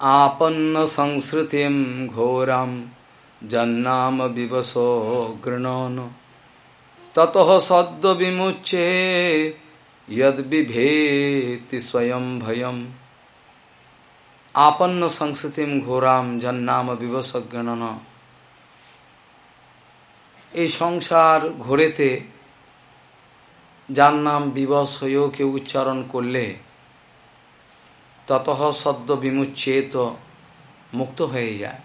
आपन्न संस्कृतिम घोरम जन्नाम विवशो गृणन ततः सद्य विमुचे यद विभेति स्वयं भयम आपन्न संस्कृतिम ঘোরাম জন্নাম বিবসজ্ঞানন এই সংসার ঘোরেতে যার নাম বিবশ হয়েও কেউ উচ্চারণ করলে তত সদ্য বিমুচ্ছেত মুক্ত হয়ে যায়।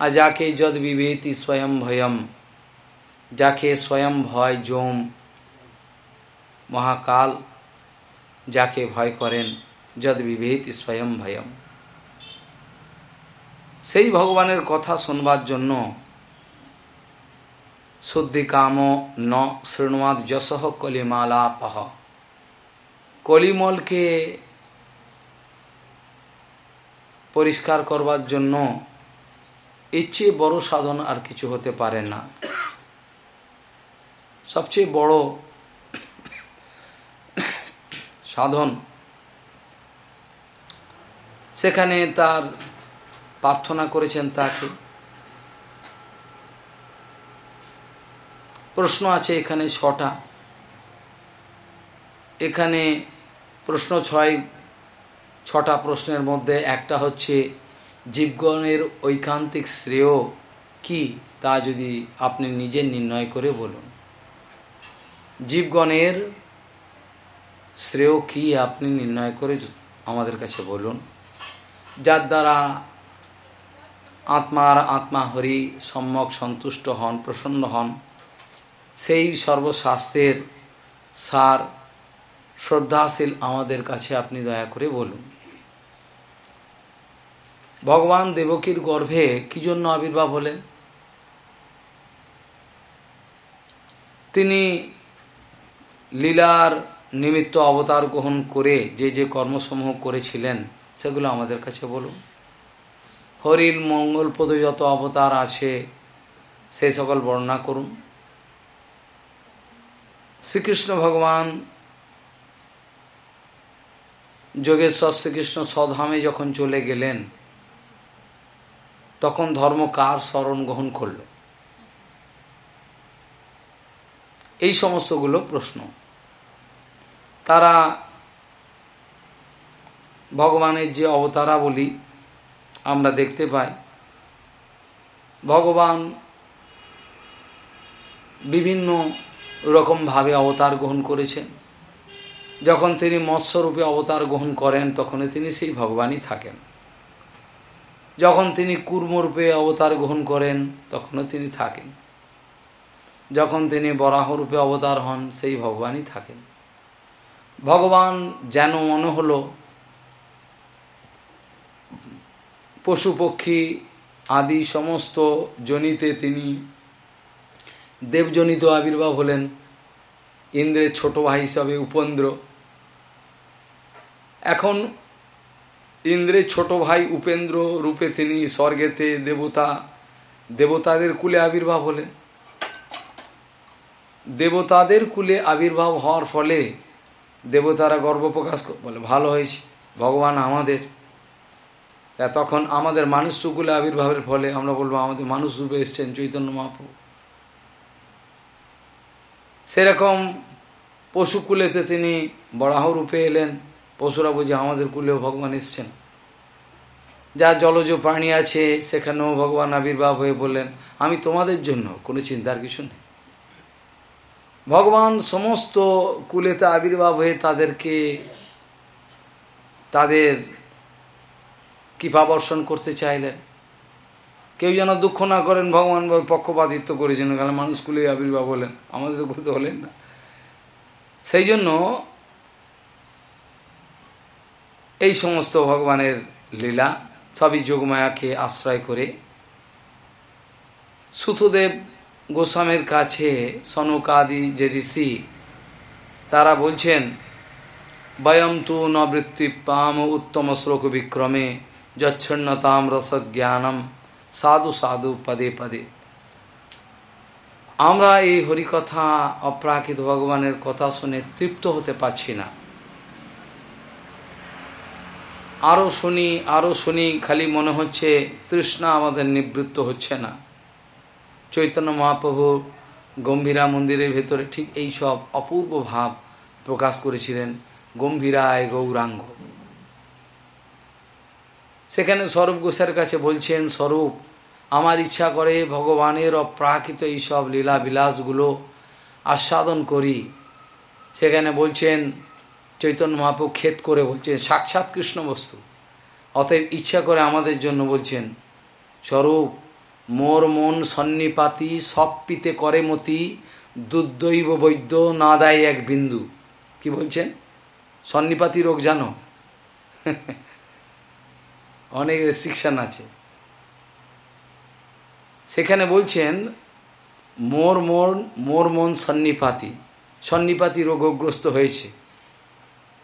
আর যাকে যদ বিবেতি স্বয়ং ভয়ম, যাকে স্বয়ং ভয় জম মহাকাল, যাকে ভয় করেন যদ বিভেতি স্বয়ং ভয়ম। সেই ভগবানের কথা শোনবার জন্য শুদ্ধি কাম ন শৃণুয়াদ যশহ কলিমালাপহ কলিমলকে পরিষ্কার করবার জন্য ইচ্ছে বড় সাধন আর কিছু হতে পারে না। সবচেয়ে বড় সাধন সেখানে তার প্রার্থনা করেছেন তাকে। প্রশ্ন আছে এখানে ছটা। এখানে প্রশ্ন ছয় ছটা প্রশ্নের মধ্যে একটা হচ্ছে, জীবগণের ঐকান্তিক শ্রেয় কি তা যদি আপনি নিজে নির্ণয় করে বলুন। জীবগণের শ্রেয় কি আপনি নির্ণয় করে আমাদের কাছে বলুন। যার দ্বারা আত্মার আত্মা হরি সম্যক সন্তুষ্ট হন, প্রসন্ন হন, সেই সর্বশাস্ত্রের সার শ্রদ্ধাশীল আমাদের কাছে আপনি দয়া করে বলুন। ভগবান দেবকীর গর্ভে কি জন্য আবির্ভাব হলেন? তিনি লীলার নিমিত্ত অবতার গ্রহণ করে যে যে কর্মসমূহ করেছিলেন, সেগুলো আমাদের কাছে বলুন। হরিল মঙ্গলপদ যত অবতার আছে সেই সকল বর্ণনা করুন। শ্রীকৃষ্ণ ভগবান যোগেশ্বর শ্রীকৃষ্ণ স্বধামে যখন চলে গেলেন তখন ধর্ম কার স্মরণ গ্রহণ করল? এই সমস্তগুলো প্রশ্ন। তারা ভগবানের যে অবতারাবলী আমরা দেখতে পাই, ভগবান বিভিন্ন রকমভাবে অবতার গ্রহণ করেছেন। যখন তিনি মৎস্যরূপে অবতার গ্রহণ করেন তখনই তিনি সেই ভগবানই থাকেন। যখন তিনি কুর্মরূপে অবতার গ্রহণ করেন, তখনও তিনি থাকেন। যখন তিনি বরাহরূপে অবতার হন, সেই ভগবানই থাকেন। ভগবান যেন মনে হল পশু, পক্ষী আদি সমস্ত জনিতে তিনি দেবজনিত আবির্ভাব হলেন। ইন্দ্রের ছোট ভাই হিসাবে উপেন্দ্র। এখন ইন্দ্রের ছোট ভাই উপেন্দ্র রূপে তিনি স্বর্গেতে দেবতা, দেবতাদের কুলে আবির্ভাব হলেন। দেবতাদের কুলে আবির্ভাব হওয়ার ফলে দেবতারা গর্ব প্রকাশ বলে, ভালো হয়েছে, ভগবান আমাদের। তখন আমাদের মানুষ কুলে আবির্ভাবের ফলে আমরা বলব, আমাদের মানুষ রূপে এসছেন চৈতন্য মহাপ্রভু। সেরকম পশুকুলেতে তিনি বরাহ রূপে এলেন। পশুরা বুঝে আমাদের কুলেও ভগবান এসছেন। যা জলজ প্রাণী আছে, সেখানেও ভগবান আবির্ভাব হয়ে বললেন, আমি তোমাদের জন্য, কোনো চিন্তার কিছু নেই। ভগবান সমস্ত কুলেতে আবির্ভাব হয়ে তাদেরকে, তাদের কৃপাবর্ষণ করতে চাইলেন। কেউ যেন দুঃখ না করেন, ভগবান পক্ষপাতিত্ব করেছেন। কারণ মানুষগুলি আবির্ভাব হলেন, আমাদের তো হলেন না। সেই জন্য এই সমস্ত ভগবানের লীলা সবই যোগমায়াকে আশ্রয় করে। সুতদেব গোস্বামের কাছে সনকাদি যে ঋষি, তারা বলছেন, বয়ম তু নবৃত্তি পাম উত্তম শ্লোক বিক্রমে যচ্ছন্নতাম রসজ্ঞানম সাধু সাধু পদে পদে। আমরা এই হরিকথা অপ্রাকৃত ভগবানের কথা শুনে তৃপ্ত হতে পারছি না। আরও শুনি আরও শুনি, খালি মনে হচ্ছে তৃষ্ণা আমাদের নিবৃত্ত হচ্ছে না। চৈতন্য মহাপ্রভু গম্ভীরা মন্দিরের ভেতরে ঠিক এই সব অপূর্ব ভাব প্রকাশ করেছিলেন গম্ভীরায় গৌরাঙ্গ। সেখানে স্বরূপ গোসাইয়ের কাছে বলছেন, স্বরূপ, আমার ইচ্ছা করে ভগবানের অপ্রাকৃত এইসব লীলা বিলাসগুলো আস্বাদন করি। সেখানে বলছেন চৈতন্য মহাপ্রভু ক্ষেত করে বলছেন, সাক্ষাৎ কৃষ্ণ বস্তু অতএব ইচ্ছা করে আমাদের জন্য বলছেন, স্বরূপ, মোর মন সন্নিপাতি সব পিতে করে মতি দুর্দৈব বৈদ্য না দেয় এক বিন্দু। কি বলছেন? সন্নিপাতি রোগ জানো? অনেক রেস্ট্রিকশান আছে। সেখানে বলছেন, মোর মন মোর মন সন্নিপাতি। সন্নিপাতি রোগগ্রস্ত হয়েছে।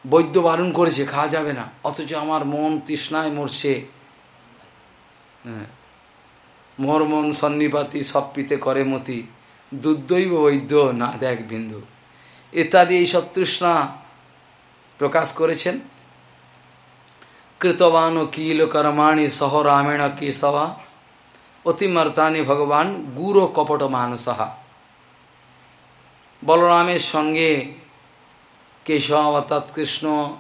বৈদ্য বারণ করেছে, খাওয়া যাবে না। অথচ আমার মন তৃষ্ণায় মরছে। হ্যাঁ। মোর মন সন্নিপাতি, সব পিতে করে মতি। দুর্দৈব বৈদ্য, না দেখ বিন্দু। ইত্যাদি এইসব তৃষ্ণা প্রকাশ করেছেন। কৃতবান ও কিল কর্মাণি সহ রামেণ কি সভা। অতিমর্তানি ভগবান গুরু কপট মানসহা। বলরামের সঙ্গে কেশব অর্থাৎ কৃষ্ণ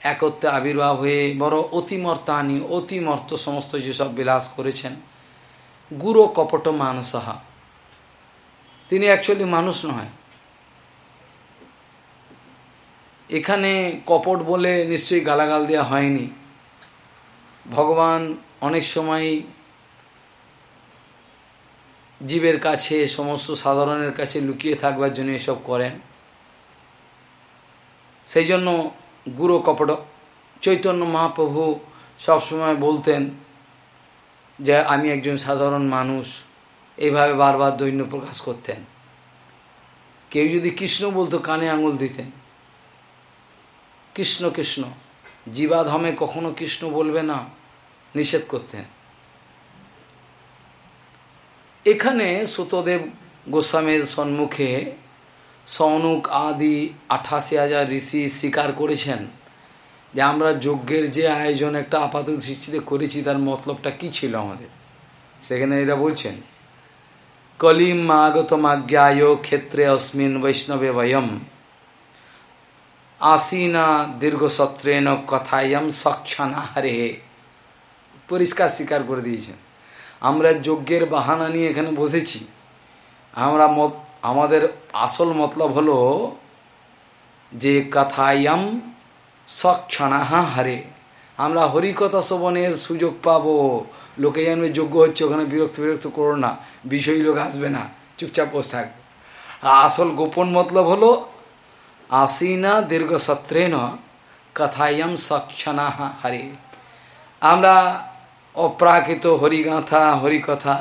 একত্রে আবির্ভাব হয়ে বড় অতিমর্তানি, অতিমর্ত সমস্ত যেসব বিলাস করেছেন, গুরু কপট মানসহা। তিনি অ্যাকচুয়ালি মানুষ নয়। এখানে কপট বলে নিশ্চয়ই গালাগাল দেওয়া হয়নি। ভগবান অনেক সময় জীবের কাছে, সমস্ত সাধারণের কাছে লুকিয়ে থাকবার জন্য এসব করেন। সেই জন্য গুরু কপট। চৈতন্য মহাপ্রভু সবসময় বলতেন যে, আমি একজন সাধারণ মানুষ। এইভাবে বারবার দৈন্য প্রকাশ করতেন। কেউ যদি কৃষ্ণ বলতো, কানে আঙুল দিতেন। কৃষ্ণ কৃষ্ণ, জীবাধমে কখনো কৃষ্ণ বলবে না, নিষেধ করতেন। এখানে সুতদেব গোস্বামীর সম্মুখে সৌনুক আদি, আঠাশি হাজার ঋষি স্বীকার করেছেন যে আমরা যজ্ঞের যে আয়োজন একটা আপাত সৃষ্টিতে করেছি, তার মতলবটা কি ছিল আমাদের? সেখানে এরা বলছেন, কলিম আগত মাজ্ঞায় ক্ষেত্রে অস্মিন বৈষ্ণবে বয়ম, আসীনা দীর্ঘসত্রেণ কথায়ম সক্ষানা হারে। পরিষ্কার স্বীকার করে দিয়েছেন। আমরা যজ্ঞের বাহানা নিয়ে এখানে বসেছি। আমরা মত আমাদের আসল মতলব হলো যে কথায়াম সক্ষণাহা হারে। আমরা হরিকথা শোভনের সুযোগ পাবো। লোকে জানবে যোগ্য হচ্ছে, ওখানে বিরক্ত বিরক্ত করো না। বিষয়ী লোক আসবে না। চুপচাপ বসে থাকবে আসল গোপন মতলব হলো আসিনা দীর্ঘ সত্রেন কথায়াম সক্ষণাহা হারে। আমরা অপ্রাকৃত হরিগাঁথা, হরিকথা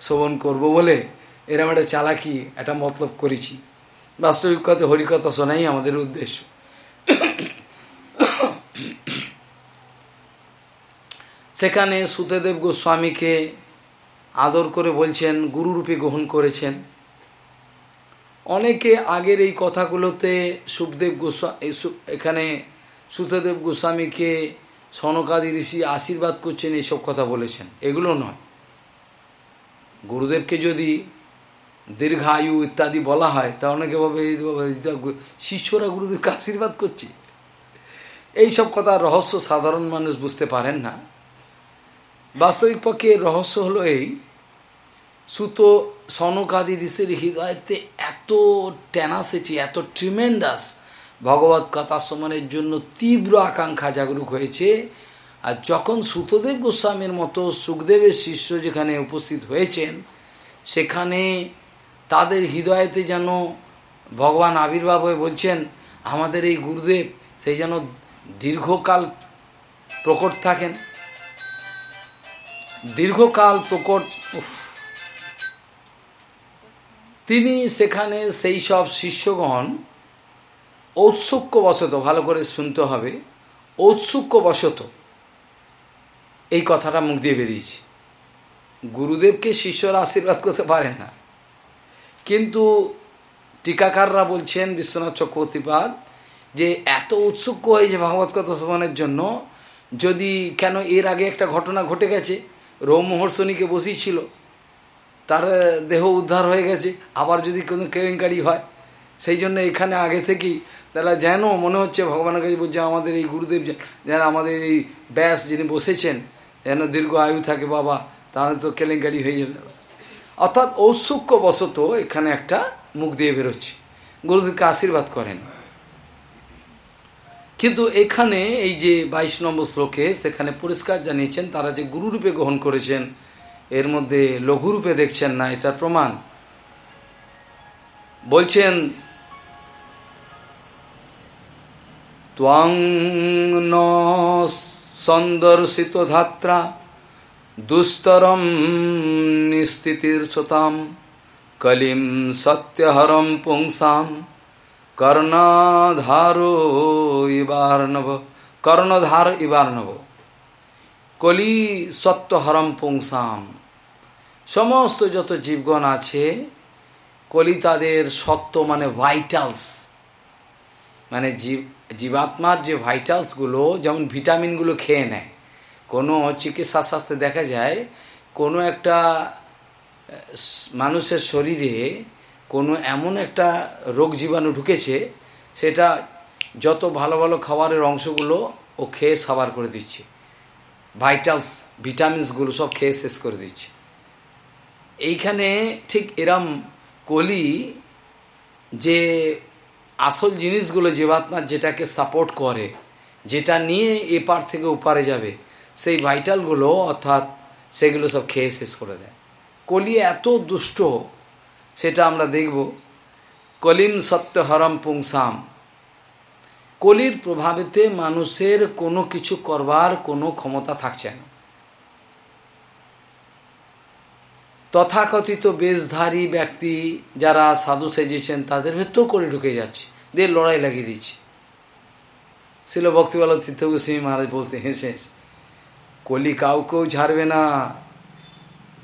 শ্রবণ করব বলে এরম একটা চালাকি একটা মতলব করেছি। বাস্তবিক কথা হরিকথা শোনাই আমাদের উদ্দেশ্য। সেখানে সুতেদেব গোস্বামীকে আদর করে বলছেন, গুরুরূপে গ্রহণ করেছেন। অনেকে আগের এই কথাগুলোতে সুখদেব গোস্বামী এখানে সুতদেব গোস্বামীকে সনকাদি ঋষি আশীর্বাদ করছেন এইসব কথা বলেছেন। এগুলো নয়। গুরুদেবকে যদি দীর্ঘায়ু ইত্যাদি বলা হয়, তা অনেকে ভাবে শিষ্যরা গুরুদেবকে আশীর্বাদ করছে। এইসব কথা রহস্য সাধারণ মানুষ বুঝতে পারেন না। বাস্তবিক পক্ষে রহস্য হলো এই, সুত সনকাদি ঋষির হৃদয়তে এত ট্যানাসিটি এত ট্রিমেন্ডাস ভগবত কথা সমানের জন্য তীব্র আকাঙ্ক্ষা জাগরুক হয়েছে, আর যখন সুতদেব গোস্বামীর মতো সুখদেবের শিষ্য যেখানে উপস্থিত হয়েছেন, সেখানে তাদের হৃদয়তে যেন ভগবান আবির্ভাব হয়ে বলছেন, আমাদের এই গুরুদেব, সেই যেন দীর্ঘকাল প্রকট থাকেন। দীর্ঘকাল প্রকট তিনি সেখানে সেই সব শিষ্যগণ ঔৎসুক্যবশত, ভালো করে শুনতে হবে, ঔৎসুক্যবশত এই কথাটা মুখ দিয়ে বেরিয়েছে। গুরুদেবকে শিষ্যরা আশীর্বাদ করতে পারে না। কিন্তু টিকাকাররা বলছেন বিশ্বনাথ চক্রবর্তীপাদ যে এত উৎসুক হয়েছে ভাগবত কথা শ্রবণের জন্য যদি কেন এর আগে একটা ঘটনা ঘটে গেছে? রৌমহর্ষণীকে বসিয়েছিল। তার দেহ উদ্ধার হয়ে গেছে। আবার যদি কোনো কেলেঙ্কারি হয়, সেই জন্য এখানে আগে থেকেই তারা যেন মনে হচ্ছে ভগবানের কাছে বলছে, আমাদের এই গুরুদেব যেন আমাদের এই ব্যাস যিনি বসেছেন, যেন দীর্ঘ আয়ু থাকে বাবা, তাহলে তো কেলেঙ্কারি হয়ে যাবে। অর্থাৎ ঔৎসুক্যবশত এখানে একটা মুখ দিয়ে বেরোচ্ছে। গুরুদেবকে আশীর্বাদ করেন। কিন্তু এখানে এই যে বাইশ নম্বর শ্লোকে সেখানে পরিষ্কার জানিয়েছেন, তারা যে গুরুরূপে গ্রহণ করেছেন, এর মধ্যে লঘুরূপে দেখছেন না, এটার প্রমাণ। বলছেন, ত্বং ন সন্দর্শিত ধাত্রা দুস্তরম নিস্থিতির সতাম, কলিম সত্যহরম পুংসাম। কর্ণধারো ইবার্ণব কর্ণধার ইবার্ণব কলি সত্যহরম পুংসাম। সমস্ত যত জীবগণ আছে, কলি তাদের সত্য মানে ভাইটালস মানে জীব, জীবাত্মার যে ভাইটালসগুলো যেমন ভিটামিনগুলো খেয়ে নেয়। কোনো চিকিৎসা শাস্ত্রে দেখা যায়, কোনো একটা মানুষের শরীরে কোনো এমন একটা রোগ জীবাণু ঢুকেছে, সেটা যত ভালো ভালো খাবারের অংশগুলো ও খেয়ে সাবার করে দিচ্ছে। ভাইটালস, ভিটামিনসগুলো সব খেয়ে শেষ করে দিচ্ছে। এইখানে ঠিক এরম কলি যে আসল জিনিসগুলো জীবাত্মার যেটাকে সাপোর্ট করে, যেটা নিয়ে এপার থেকে ওপারে যাবে সেই ভাইটালগুলো অর্থাৎ সেগুলো সব খেয়ে শেষ করে দেয়। কলি এত দুষ্ট, সেটা আমরা দেখব। কলিম সত্যহরম পুংসাম। কলির প্রভাবেতে মানুষের কোনো কিছু করবার কোনো ক্ষমতা থাকছে না। তথাকথিত বেশধারী ব্যক্তি যারা সাধু সেজেছেন, তাদের ভেতর করে ঢুকে যাচ্ছে। দিয়ে লড়াই লাগিয়ে দিচ্ছে। ছিল ভক্তিবালা তীর্থ গোস্বামী মহারাজ বলতে, হেসে হেসে। কলি কাউকেও ছাড়বে না।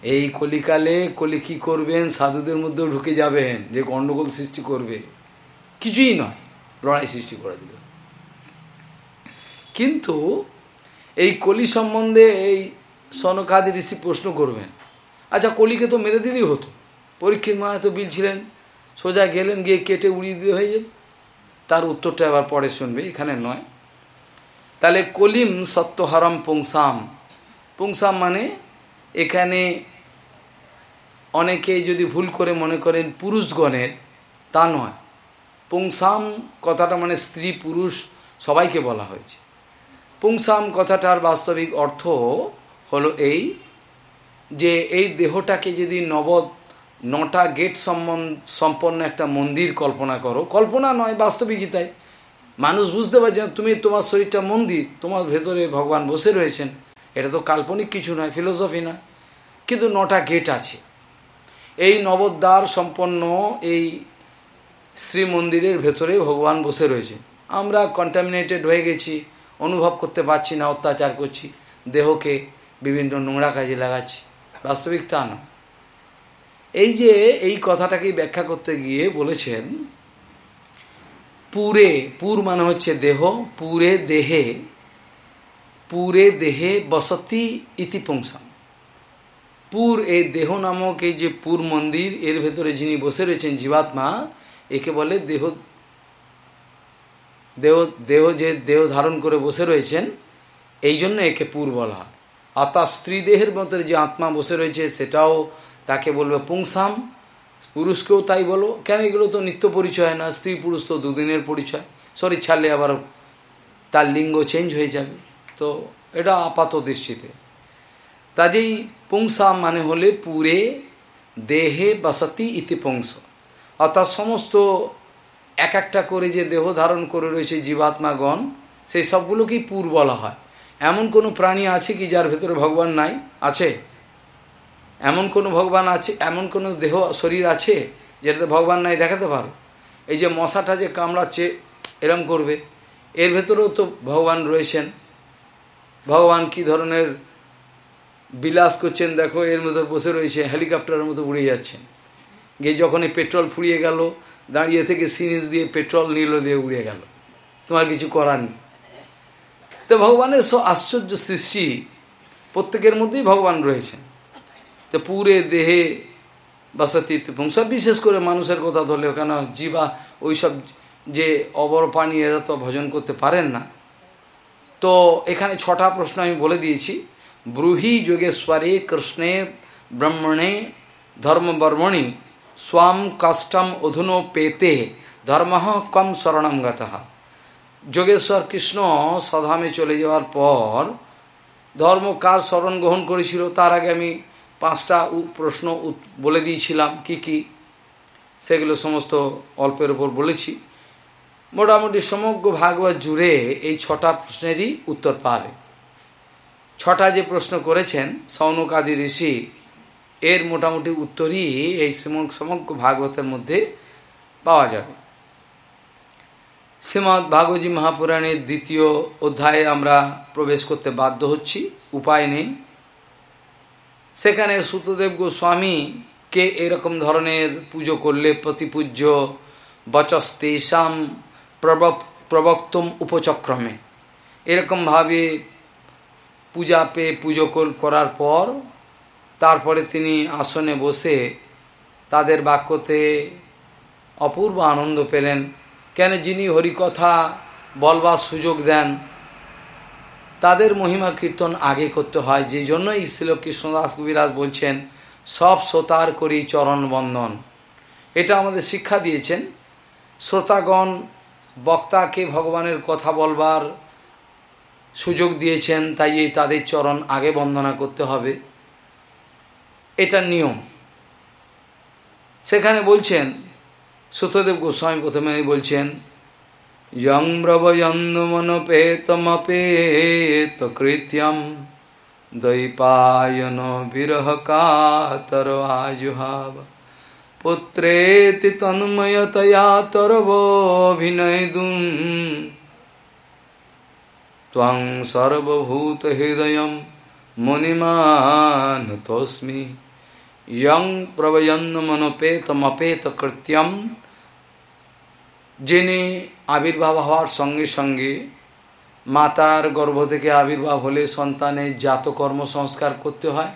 এই কলিকালে কলি কি করবেন? সাধুদের মধ্যেও ঢুকে যাবেন। যে গণ্ডগোল সৃষ্টি করবে। কিছুই নয়। লড়াই সৃষ্টি করে দিল। কিন্তু এই কলি সম্বন্ধে এই সনকাদি ঋষি প্রশ্ন করবেন আচ্ছা কলিকে তো মেরে দিলেই হতো। পরীক্ষিত মা বিল ছিলেন সোজা গেলেন, গিয়ে কেটে উড়িয়ে দিলে হয়ে যেত। তার উত্তরটা আবার পরে শুনবে, এখানে নয়। তাহলে কলিম সত্যহরম পুংসাম পুংসাম মানে এখানে অনেকে যদি ভুল করে মনে করেন পুরুষগণের, তা নয়। পুংসাম কথাটা মানে স্ত্রী, পুরুষ সবাইকে বলা হয়েছে। পুংসাম কথাটার বাস্তবিক অর্থ হলো এই যে এই দেহটাকে যদি নব নটা গেট সম্পন্ন একটা মন্দির কল্পনা করো। কল্পনা নয় বাস্তবিকতায় মানুষ বুঝতে পারছে তুমি তোমার শরীরটা মন্দির, তোমার ভেতরে ভগবান বসে রয়েছেন। এটা তো কাল্পনিক কিছু নয় ফিলোসফি নয়। কিন্তু নটা গেট আছে। এই নবদ্বার সম্পন্ন এই শ্রী মন্দিরের ভেতরে ভগবান বসে রয়েছে। আমরা কন্টামিনেটেড হয়ে গেছি, অনুভব করতে পারছি না, অত্যাচার করছি, দেহকে বিভিন্ন নোংরা কাজে লাগাচ্ছি। বাস্তবিক তা না এই যে এই কথাটাকে ব্যাখ্যা করতে গিয়ে বলেছেন, পুরে, পুর মানে হচ্ছে দেহ, পুরে দেহে পুরে দেহে বসতি ইতিপুংসাম পুর এই দেহ নামক এই যে পুর মন্দির এর ভেতরে যিনি বসে রয়েছেন জীবাত্মা একে বলে দেহ দেহ দেহ যে দেহ ধারণ করে বসে রয়েছেন এই জন্য একে পুর বলা আর তার স্ত্রী দেহের মধ্যে যে আত্মা বসে রয়েছে, সেটাও তাকে বলবে পুংসাম। পুরুষকেও তাই বলো। কেন এগুলো তো নিত্য পরিচয় না? স্ত্রী পুরুষ তো দুদিনের পরিচয়। শরীর ছাড়লে আবার তার লিঙ্গ চেঞ্জ হয়ে যাবে। তো এটা আপাত দৃষ্টিতে। কাজেই পুংসা মানে হলে পুরে, দেহে বসতি ইতি পুংস। অর্থাৎ সমস্ত এক একটা করে যে দেহ ধারণ করে রয়েছে জীবাত্মাগণ, সেই সবগুলোকেই পুর বলা হয়। এমন কোনো প্রাণী আছে কি যার ভেতরে ভগবান নাই? আছে। এমন কোনো ভগবান আছে, এমন কোনো দেহ শরীর আছে যেটাতে ভগবান নাই দেখাতে পারো? এই যে মশাটা যে কামড়াচ্ছে, এরম করবে। এর ভেতরেও তো ভগবান রয়েছেন। ভগবান কি ধরনের বিলাস করছেন, দেখো, এর মধ্যে বসে রয়েছে, হেলিকপ্টারের মতো উড়ে যাচ্ছেন। গিয়ে যখন এই পেট্রোল ফুরিয়ে গেল, দাঁড়িয়ে থেকে সিরিজ দিয়ে পেট্রোল নিল দিয়ে উড়ে গেল। তোমার কিছু করার নেই। তো ভগবানের সব আশ্চর্য সৃষ্টি প্রত্যেকের মধ্যেই ভগবান রয়েছেন। তো পুরে, দেহে, বাসাতি সব বিশেষ করে মানুষের কথা ধরলে কেন, জীবা, ওইসব যে অবর পানি এরা তো ভজন করতে পারেন না। তো এখানে ছটা প্রশ্ন আমি বলে দিয়েছি। ব্রুহি যোগেশ্বরে কৃষ্ণে ব্রহ্মণে ধর্মবর্মণি স্বাম কাষ্টম অধুনো পেতে ধর্ম কম শরণম গত যোগেশ্বর কৃষ্ণ সধামে চলে যাওয়ার পর ধর্ম কার স্মরণ গ্রহণ করেছিল? তার আগে আমি পাঁচটা প্রশ্ন বলে দিয়েছিলাম। কি কি? সেগুলো সমস্ত অল্পের ওপর বলেছি। মোটামুটি সমগ্র ভাগবত জুড়ে এই ছটা প্রশ্নেরই উত্তর পাবে। ছটা যে প্রশ্ন করেছেন, সৌনকাদি ঋষি, এর মোটামুটি উত্তরই এই সমগ্র ভাগবতের মধ্যে পাওয়া যাবে। শ্রীমৎ ভাগবতী মহাপুরাণের দ্বিতীয় অধ্যায়ে আমরা প্রবেশ করতে বাধ্য হচ্ছি। উপায় নেই। সেখানে সুতদেব গোস্বামীকে এরকম ধরনের পুজো করলে প্রতিপূজ্য বচস্তেশাম প্রবক প্রবক্তম উপচক্রমে। এরকমভাবে পূজা পেয়ে পুজো করার পর, তারপরে তিনি আসনে বসে তাদের বাক্যতে অপূর্ব আনন্দ পেলেন। কেন যিনি হরিকথা বলবার সুযোগ দেন, তাদের মহিমা কীর্তন আগে করতে হয়। যে জন্যই শিল কৃষ্ণদাস কবিরাজ বলছেন, সব শ্রোতার করি চরণ বন্ধন। এটা আমাদের শিক্ষা দিয়েছেন। শ্রোতাগণ বক্তাকে ভগবানের কথা বলবার সুযোগ দিয়েছেন, তাই এই তাদের চরণ আগে বন্দনা করতে হবে। এটা নিয়ম। সেখানে বলছেন, সুতদেব গোস্বামী প্রথমে বলছেন, যং ব্রবয়ন্দমনপেতমপেত কৃত্যম দৈপায়ন বিরহ কাতর আজুহাব। পুত্রেতি তন্ময়তয়া তরবোভিনয়দুম ত্বং সর্বভূত হৃদয় মুনিমানুতোস্মি ইয়ং প্রবয়ন্নমনপেতমপেত কৃত্যম যিনি আবির্ভাব হওয়ার সঙ্গে সঙ্গে মাতার গর্ভ থেকে আবির্ভাব হলে সন্তানের জাত কর্ম সংস্কার করতে হয়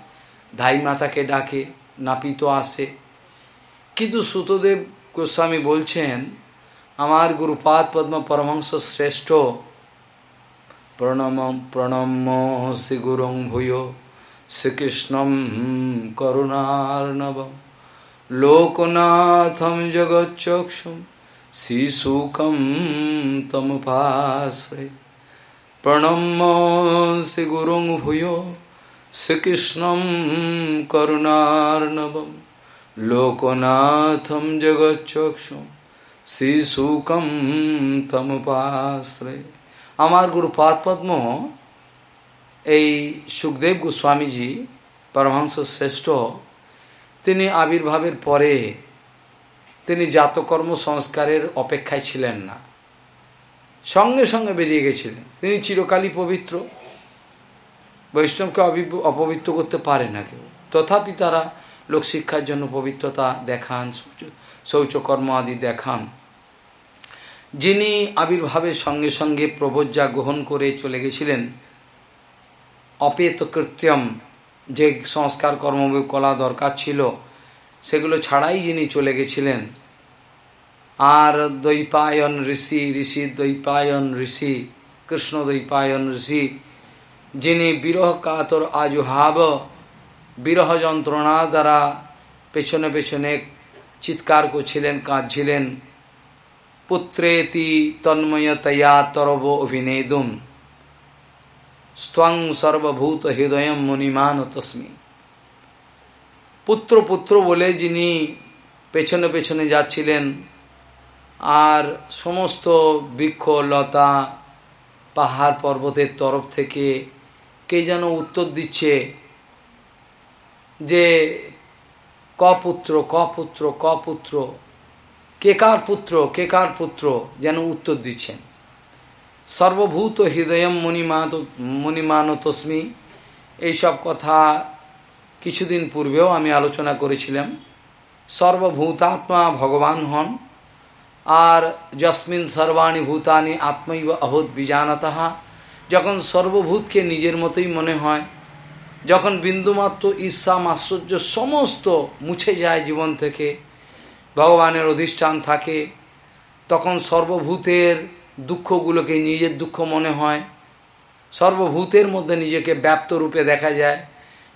ধাই মাতাকে ডাকে নাপিত আসে কিন্তু সুতদেব গোস্বামী বলছেন, আমার গুরুপাদ পদ্ম পরমহংস শ্রেষ্ঠ। প্রণম প্রণম শ্রী গুরুং ভূয় শ্রীকৃষ্ণম করুণার্ণব লোকনাথম জগচ্চক্ষুম শ্রীশুকম তমুপাশ্রয়। প্রণম শ্রী গুরুং ভূয় শ্রীকৃষ্ণম করুণার্ণবম লোকনাথম জগচ্চক্ষুম শ্রীশুকম তমুপাশ্রয় আমার গুরুপাদ পদ্ম এই সুখদেব গোস্বামীজি, পরমহংস শ্রেষ্ঠ, তিনি আবির্ভাবের পরে তিনি জাতকর্ম সংস্কারের অপেক্ষায় ছিলেন না। সঙ্গে সঙ্গে বেরিয়ে গেছিলেন। তিনি চিরকালই পবিত্র। বৈষ্ণবকে অপবিত্র করতে পারে না কেউ। তথাপি তারা লোকশিক্ষার জন্য পবিত্রতা দেখান শৌচকর্ম আদি দেখান। যিনি আবির্ভাবের সঙ্গে সঙ্গে প্রবজ্জা গ্রহণ করে চলে গেছিলেন অপেত কৃত্যম যে সংস্কার, কর্ম, কলা দরকার ছিল, সেগুলো ছাড়াই যিনি চলে গেছিলেন। আর দৈপায়ন ঋষি ঋষি দৈপায়ন ঋষি, কৃষ্ণ দৈপায়ন ঋষি, যিনি বিরহ কাতর আজুহাব বিরহ যন্ত্রণা দ্বারা পেছনে পেছনে চিৎকার করছিলেন, কাঁদছিলেন। পুত্রেতি তন্ময়তয়া তরব অভিনেদুম। স্ত্বং সর্বভূত হৃদয় মণিমান তস্মি। পুত্র পুত্র বলে যিনি পেছনে পেছনে যাচ্ছিলেন, আর সমস্ত বৃক্ষ, লতা, পাহাড় পর্বতের তরফ থেকে কে যেন উত্তর দিচ্ছে যে কপুত্র কপুত্র কপুত্র, কে কার পুত্র, কে কার পুত্র যেন উত্তর দিচ্ছেন। সর্বভূত হৃদয়ম মণিমাত মণিমান তস্মি এইসব কথা কিছুদিন পূর্বেও আমি আলোচনা করেছিলাম। সর্বভূতাত্মা ভগবান হন, আর যস্মিন সর্বাণী ভূতানি আত্মৈব অভূত বিজানত। যখন সর্বভূতকে নিজের মতোই মনে হয় যখন বিন্দুমাত্র ঈর্ষা মাশ্চর্য সমস্ত মুছে যায় জীবন থেকে, ভগবানের অধিষ্ঠান থাকে, তখন সর্বভূতের দুঃখগুলোকে নিজের দুঃখ মনে হয়। সর্বভূতের মধ্যে নিজেকে ব্যাপ্ত রূপে দেখা যায়।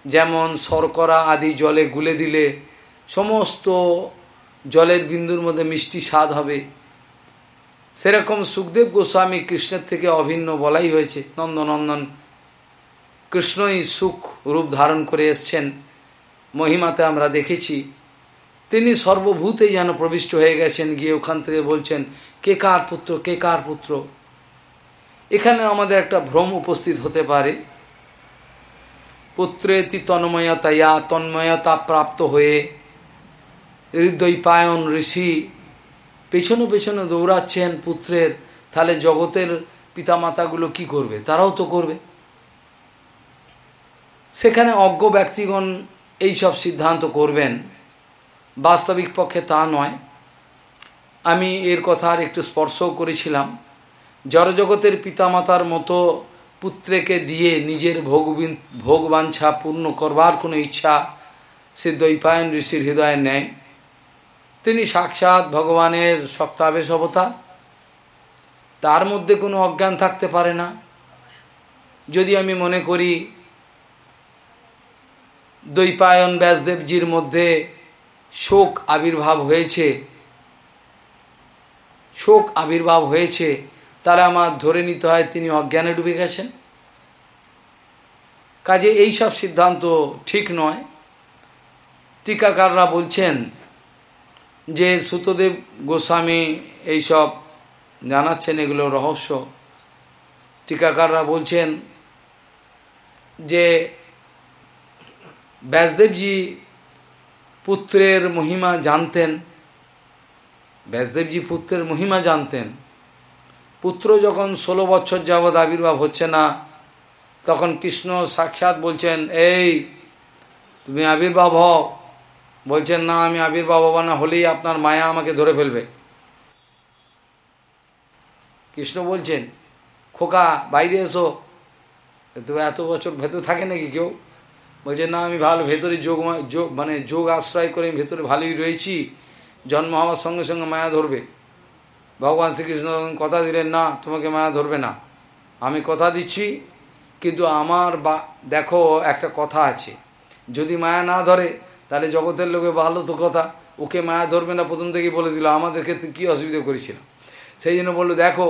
যেমন শর্করা আদি জলে গুলে দিলে সমস্ত জলের বিন্দুর মধ্যে মিষ্টি স্বাদ হবে। সেরকম সুখদেব গোস্বামী কৃষ্ণের থেকে অভিন্ন বলাই হয়েছে। নন্দনন্দন কৃষ্ণই সুখ রূপ ধারণ করে এসছেন। মহিমাতে আমরা দেখেছি, তিনি সর্বভূতেই যেন প্রবিষ্ট হয়ে গেছেন। গিয়ে ওখান থেকে বলছেন, কে কার পুত্র, কে কার পুত্র? এখানে আমাদের একটা ভ্রম উপস্থিত হতে পারে। পুত্রেতি তন্ময়তা ইয়া তন্ময়তা প্রাপ্ত হয়ে হৃদয়পায়ন ঋষি পেছনে পেছনে দৌড়াচ্ছেন পুত্রের। তাহলে জগতের পিতামাতাগুলো কি করবে? তারাও তো করবে। সেখানে অজ্ঞ ব্যক্তিগণ এই সব সিদ্ধান্ত করবেন। বাস্তবিক পক্ষে তা নয়। আমি এর কথা আর একটু স্পর্শও করেছিলাম। জড়জগতের পিতামাতার মতো পুত্রেকে দিয়ে নিজের ভোগ ভোগবাঞ্ছা পূর্ণ করবার কোনো ইচ্ছা সে দৈপায়ন ঋষির হৃদয়ে নেয় তিনি সাক্ষাৎ ভগবানের সপ্তাবেশ অবতার। তার মধ্যে কোনো অজ্ঞান থাকতে পারে না। যদি আমি মনে করি দৈপায়ন ব্যাসদেবজির মধ্যে শোক আবির্ভাব হয়েছে। শোক আবির্ভাব হয়েছে। তারা আমার ধরে নিতে হয় তিনি অজ্ঞানে ডুবে গেছেন। কাজে এই সব সিদ্ধান্ত ঠিক নয়। টিকাকাররা বলছেন যে সুতদেব গোস্বামী এইসব জানাচ্ছেন, এগুলো রহস্য। টিকাকাররা বলছেন যে ব্যাসদেবজি পুত্রের মহিমা জানতেন, ব্যাসদেবজি পুত্রের মহিমা জানতেন। পুত্র যখন ষোলো বছর যাবৎ আবির্ভাব হচ্ছে না, তখন কৃষ্ণ সাক্ষাৎ বলছেন, এই, তুমি আবির্ভাব হও। বলছেন, না, আমি আবির্ভাব হব না, হলেই আপনার মায়া আমাকে ধরে ফেলবে। কৃষ্ণ বলছেন, খোকা, বাইরে এসো। তো এত বছর ভেতর থাকে নাকি কেউ? বলছে, না, আমি ভালো, ভেতরে যোগ যোগ মানে যোগ আশ্রয় করে আমি ভেতরে ভালোই রয়েছি। জন্ম হওয়ার সঙ্গে সঙ্গে মায়া ধরবে। ভগবান শ্রীকৃষ্ণ কথা দিলেন, না, তোমাকে মায়া ধরবে না। আমি কথা দিচ্ছি, কিন্তু আমার বা, দেখো, একটা কথা আছে। যদি মায়া না ধরে, তাহলে জগতের লোকে ভালো তো কথা, ওকে মায়া ধরবে না, প্রথম থেকেই বলে দিল। আমাদের ক্ষেত্রে কী অসুবিধা করেছিলাম সেই জন্য বলল, দেখো,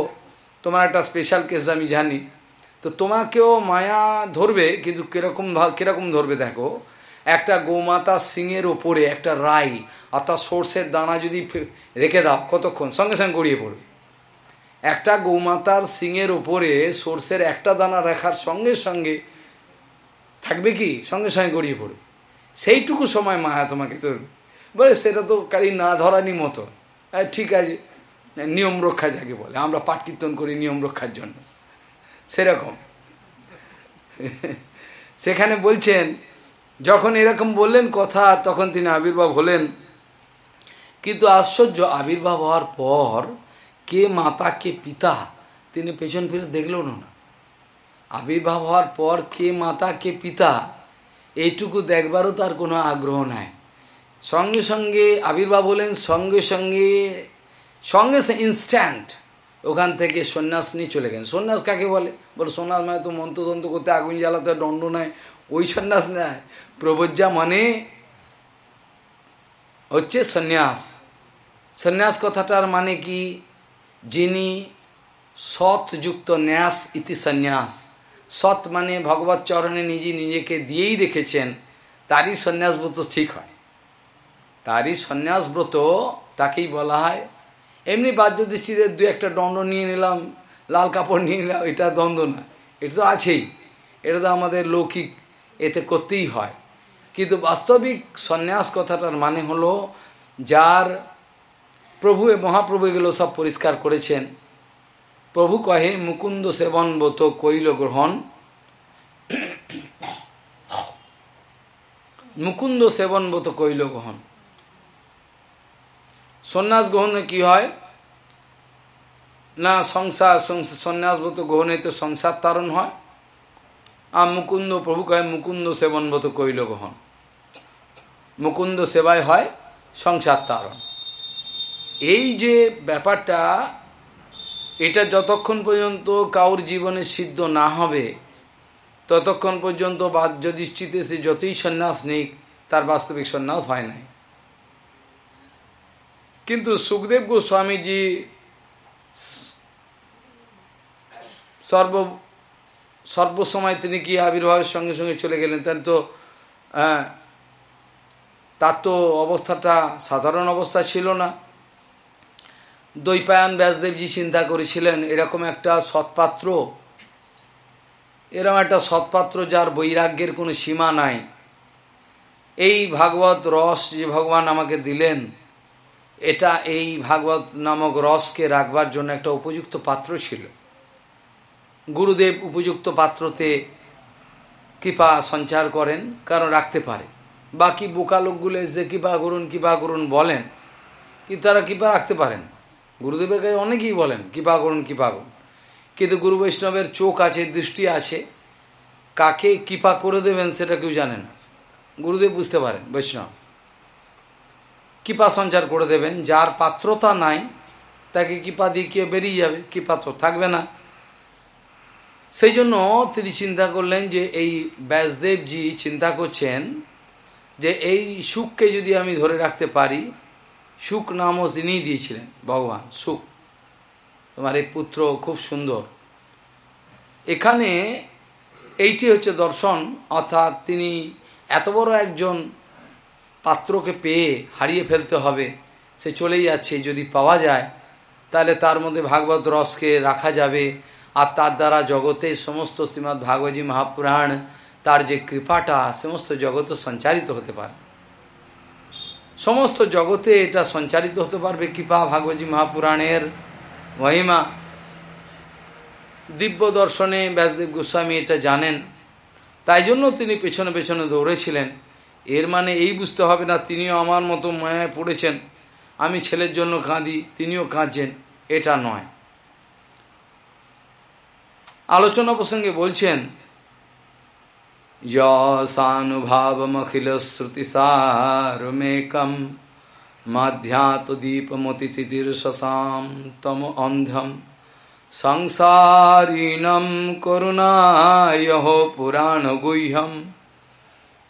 তোমার একটা স্পেশাল কেস আমি জানি। তো তোমাকেও মায়া ধরবে, কিন্তু কীরকম কীরকম ধরবে দেখো, একটা গোমাতা সিংয়ের ওপরে একটা রাই অর্থাৎ সর্ষের দানা যদি রেখে দাও, কতক্ষণ? সঙ্গে সঙ্গে গড়িয়ে পড়বে। একটা গৌমাতার সিংয়ের ওপরে সর্ষের একটা দানা রাখার সঙ্গে সঙ্গে থাকবে কি? সঙ্গে সঙ্গে গড়িয়ে পড়বে। সেইটুকু সময় মায়া তোমাকে তো বলে সেটা তো কারি না ধরানি মতো। ঠিক আছে, নিয়ম রক্ষা যাকে বলে। আমরা পাঠ কীর্তন করি নিয়ম রক্ষার জন্য। সেরকম। সেখানে বলছেন, যখন এরকম বললেন কথা, তখন তিনি আবির্ভাব হলেন। কিন্তু আশ্চর্য, আবির্ভাব হওয়ার পর কে মাতা, কে পিতা, তিনি পেছন ফিরে দেখলেন না। আবির্ভাব হওয়ার পর কে মাতা, কে পিতা, এইটুকু দেখবারও তার কোনো আগ্রহ নাই। সঙ্গে সঙ্গে আবির্ভাব হলেন, সঙ্গে সঙ্গে সঙ্গে ইনস্ট্যান্ট ওখান থেকে সন্ন্যাস নিয়ে চলে গেলেন। সন্ন্যাস কাকে বলে? বলে, সন্ন্যাস মানে তো মন্ত্রতন্ত্র করতে আগুন জ্বালাতে দণ্ড নেয় ওই সন্ন্যাস নেয় প্রবজ্জা মানে হচ্ছে সন্ন্যাস। সন্ন্যাস কথাটার মানে কি? যিনি সৎযুক্ত ন্যাস ইতি সন্ন্যাস। সৎ মানে ভগবত চরণে নিজে নিজেকে দিয়েই রেখেছেন, তারই সন্ন্যাসব্রত ঠিক হয়। তারই সন্ন্যাসব্রত তাকেই বলা হয় এমনি বাহ্য দৃষ্টিতে দু একটা দণ্ড নিয়ে নিলাম, লাল কাপড় নিয়ে নিলাম, এটা দ্বন্দ্ব না। এটা তো আছেই। এটা তো আমাদের লৌকিক, এতে করতেই হয়। কিন্তু বাস্তবিক সন্ন্যাস কথাটার মানে হলো, যার প্রভু মহাপ্রভু এগুলো সব পরিষ্কার করেছেন। প্রভু কহে, মুকুন্দ সেবন বত কৈল গ্রহণ। মুকুন্দ সেবন বত কৈল গ্রহণ। সন্ন্যাস গ্রহণে কি হয়? না, সংসার সন্ন্যাসবত গ্রহণে তো সংসার তারণ হয়। আর মুকুন্দ প্রভু কয় মুকুন্দ সেবনবত কৈল গ্রহণ মুকুন্দ সেবায় হয়, সংসার তারণ। এই যে ব্যাপারটা, এটা যতক্ষণ পর্যন্ত কাউর জীবনে সিদ্ধ না হবে, ততক্ষণ পর্যন্ত বাহ্যদৃষ্টিতে সে যতই সন্ন্যাস নিক, তার বাস্তবিক সন্ন্যাস হয় নাই। কিন্তু সুখদেব গোস্বামীজি সর্ব সর্বসময় তিনি কি আবির্ভাবের সঙ্গে সঙ্গে চলে গেলেন? তার তো তার তো অবস্থাটা সাধারণ অবস্থা ছিল না। দৈপায়ন ব্যাসদেবজি চিন্তা করেছিলেন, এরকম একটা সৎপাত্র, এরকম একটা সৎপাত্র যার বৈরাগ্যের কোনো সীমা নাই। এই ভাগবত রস যে ভগবান আমাকে দিলেন এটা এই ভাগবত নামক রসকে রাখবার জন্য একটা উপযুক্ত পাত্র ছিল। গুরুদেব উপযুক্ত পাত্রতে কৃপা সঞ্চার করেন, কারণ রাখতে পারে। বাকি বোকা লোকগুলো এসে কৃপা করুন কৃপা করুন বলেন, কিন্তু তারা কৃপা রাখতে পারেন। গুরুদেবের কাছে অনেকেই বলেন, কৃপা করুন কৃপা করুন। কিন্তু গুরু বৈষ্ণবের চোখ আছে, দৃষ্টি আছে, কাকে কৃপা করে দেবেন সেটা কেউ জানে না। গুরুদেব বুঝতে পারেন, বৈষ্ণব। কৃপা সঞ্চার করে দেবেন, যার পাত্রতা নাই, তাকে কৃপা দিয়ে কেউ বেরিয়ে যাবে, কৃপা তো থাকবে না। সেই জন্য তিনি চিন্তা করলেন যে এই ব্যাসদেবজি চিন্তা করছেন যে এই সুখকে যদি আমি ধরে রাখতে পারি, সুখ নামও তিনিই দিয়েছিলেন, ভগবান, সুখ। তোমার এই পুত্র খুব সুন্দর। এখানে এইটি হচ্ছে দর্শন, অর্থাৎ তিনি এত বড় একজন পাত্রকে পেয়ে হারিয়ে ফেলতে হবে। সে চলেই যাচ্ছে। যদি পাওয়া যায়, তাহলে তার মধ্যে ভাগবত রসকে রাখা যাবে। আর তার দ্বারা জগতে সমস্ত শ্রীমৎ ভাগবতী মহাপুরাণ, তার যে কৃপাটা, সমস্ত জগতে সঞ্চারিত হতে পারে। সমস্ত জগতে এটা সঞ্চারিত হতে পারবে কৃপা ভাগবতী মহাপুরাণের মহিমা। দিব্য দর্শনে ব্যাসদেব গোস্বামী এটা জানেন। তাই জন্য তিনি পেছনে পেছনে দৌড়েছিলেন। এর মানে এই বুঝতে হবে না, তিনিও আমার মতো মায়ায় পড়েছেন। আমি ছেলের জন্য কাঁদি, তিনিও কাঁদছেন, এটা নয়। আলোচনা প্রসঙ্গে বলছেন যসানুভাবমখিল শ্রুতিসারমেকম মাধ্যাত দীপমতিথিতির্শসাম তম অন্ধম সংসারিণম করুণায় পুরাণগুহ্যম।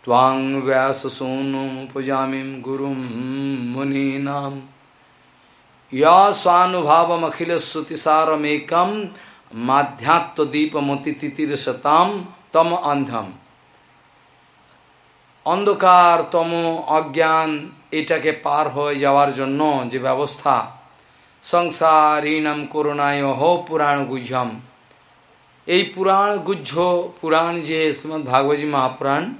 त्वां व्याससूनुमुपजामिं गुरुं मुनीनां या स्वानुभावमखिलश्रुतिसारमेकं মাধ্যাত্মদীপমতিথিতিরশতাম তম অন্ধম অন্ধকার তম অজ্ঞান এটাকে পার হয়ে যাওয়ার জন্য যে ব্যবস্থা সংসারীণম করুণায় হ পুরাণ গুহ্যম এই পুরাণ গুহ্য পুরাণ যে শ্রীমৎ ভাগবতী মহাপুরাণ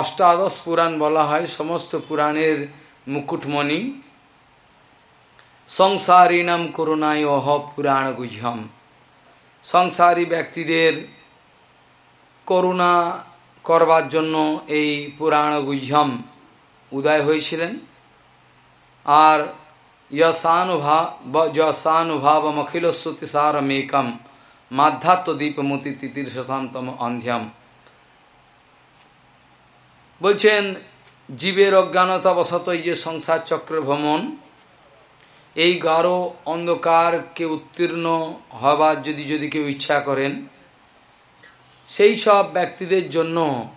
অষ্টাদশ পুরাণ বলা হয়, সমস্ত পুরাণের মুকুটমণি। সংসারীণম করুণায় অহ পুরাণ গুহ্যম। সংসারী ব্যক্তিদের করুণা করবার জন্য এই পুরাণ গুহ্যম উদয় হয়েছিলেন। আর যশানুভাব যশানুভাবমখিলশ্রুতিসারমেকম মাধ্যাত্মদীপমতি তিতির শতান্তম অন্ধ্যম। বলছেন, জীবের অজ্ঞানতাবশত এই যে সংসার চক্র ভ্রমণ, এই গাঢ় অন্ধকারকে উত্তীর্ণ হবার যদি যদি কেউ ইচ্ছা করেন, সেই সব ব্যক্তিদের জন্য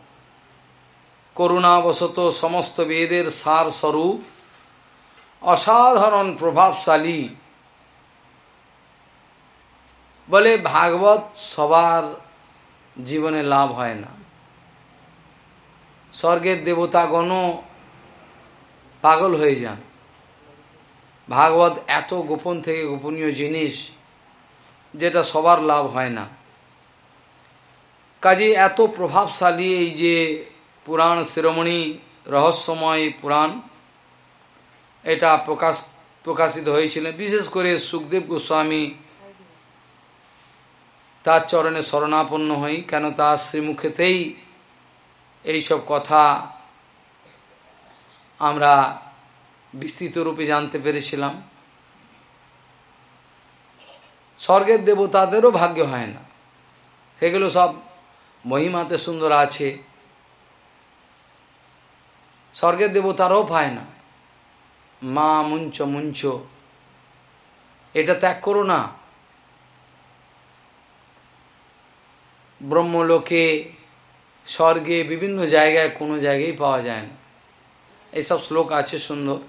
করুণাবশত সমস্ত বেদের সার স্বরূপ অসাধারণ প্রভাবশালী বলে ভাগবত সবার জীবনে লাভ হয় না। স্বর্গের দেবতাগণও পাগল হয়ে যান। ভাগবত এত গোপন থেকে গোপনীয় জিনিস যেটা সবার লাভ হয় না। কাজে এত প্রভাবশালী এই যে পুরাণ শিরোমণি রহস্যময় পুরাণ, এটা প্রকাশ, প্রকাশিত হয়েছিলেন বিশেষ করে সুখদেব গোস্বামী তার চরণে শরণাপন্ন হই, কেন তার শ্রীমুখেতেই এইসব কথা আমরা বিস্তৃত রূপে জানতে পেরেছিলাম। স্বর্গের দেবতাদেরও ভাগ্য হয় না। সেগুলো সব মহিমাতে সুন্দর আছে। স্বর্গের দেবতারাও পায় না। মা মুঞ্চ মুঞ্চ, এটা ত্যাগ করো না। ব্রহ্মলোকে স্বর্গে বিভিন্ন জায়গায় কোনো জায়গায় পাওয়া যায় না। এইসব শ্লোক আছে সুন্দর।